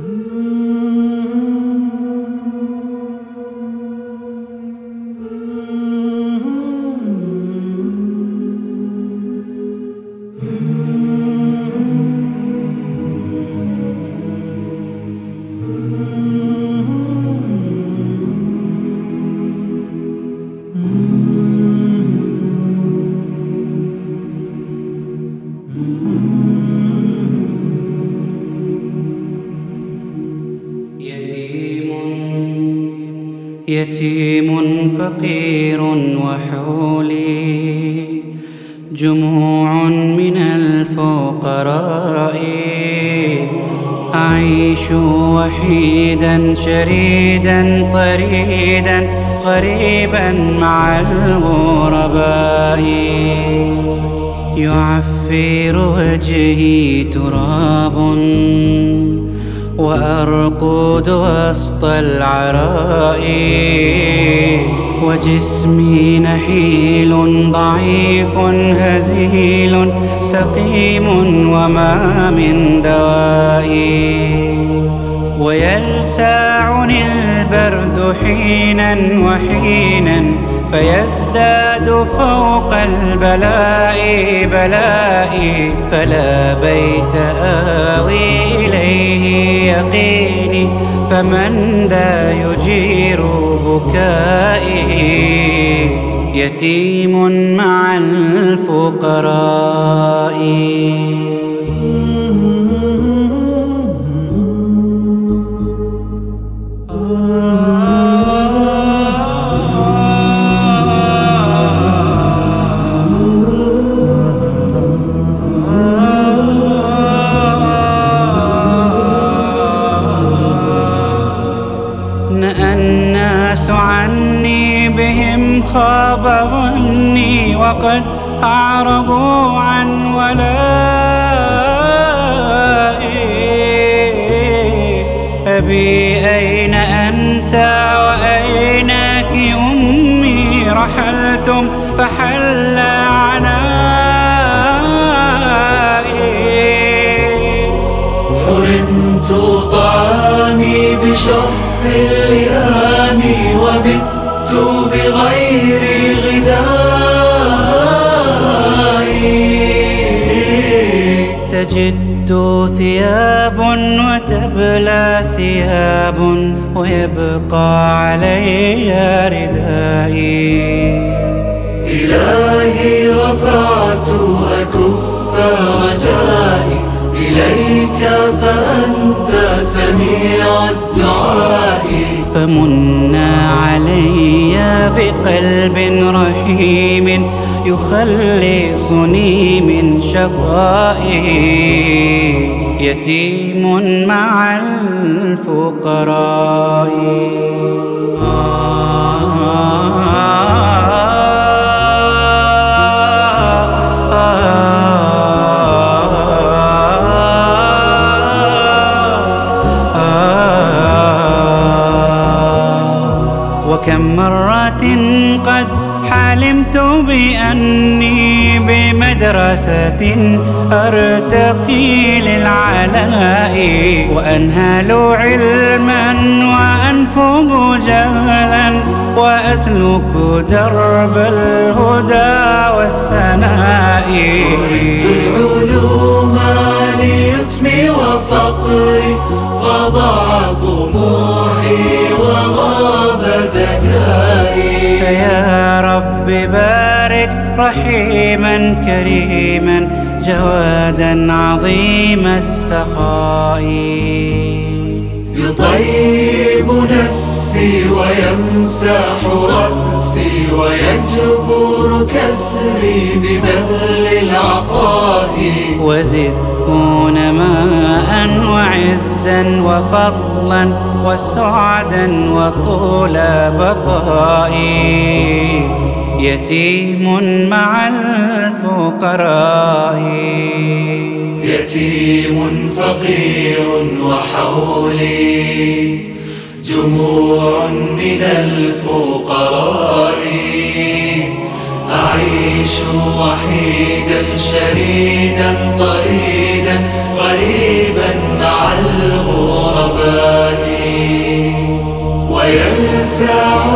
Mm-hmm. mm-hmm. يتيم فقير وحولي جموع من الفقراء أعيش وحيدا شريدا طريدا غريبا مع الغرباء. يعفر وجهي تراب وأرقد وسط العراء وجسمي نحيل ضعيف هزيل سقيم وما من دوائي. ويلسعني البرد حينا وحينا فيزداد فوق البلاء بلائي فلا بيت آوي إليه يقيني فمن ذا يجير بكائي؟ يتيم مع الفقراء. خاب ظني وقد أعرضوا عن ولائي. أبي أين أنت وأينك أمي؟ رحلتم فحل عنائي. حرمت طعامي بشح اللئام بغير غذائي تجد ثياب وتبلى ثياب ويبقى علي ردائي. إلهي رفعت أكف رجائي. إليك فأنت سميع الدعاء. فمنا علي بقلب رحيم يخلصني من شقائي. يتيم مع الفقراء. وكم مرة قد حلمت بأني بمدرسة أرتقي للعلاء وأنهل علما وأنفض جهلا وأسلك درب الهدى والسناء أردت العلوم ليتمي وفقري فضاع طموحي فيا رب بارك رحيما كريما جوادا عظيم السخاء يطيب نفسي ويمسح رأسي. ويجبر كسري ببذل العطاء. وزد كون ماء وعزا وفضلا وسعدا وطول بقائي. يتيم مع الفقراء. يتيم فقير وحولي. جموع من الفقراء. أعيش وحيدا شريدا طريدا غريبا مع الغرباء. ويلسع